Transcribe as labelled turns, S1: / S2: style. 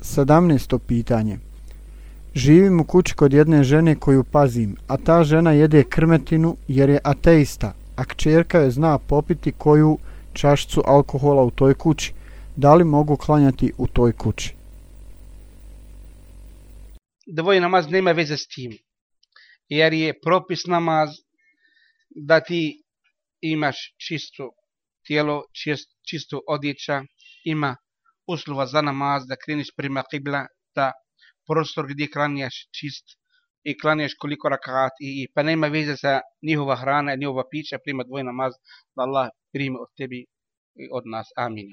S1: 17. pitanje. Živim u kući kod jedne žene koju pazim, a ta žena jede krmetinu jer je ateista, a kćerka je zna popiti koju čašcu alkohola u toj kući. Da li mogu klanjati u toj kući?
S2: Dvoji namaz nema veze s tim, jer je propis namaz da ti imaš čisto tijelo, čist, čisto odjeća, ima uslova za namaz, da kreniš prema kibla, da prostor gdje klanjaš čist i klanjaš koliko rakat i, i pa nema veze sa njihova hrana, njihova pića, prima dvoj namaz, da Allah primi od tebi i od nas. Amin.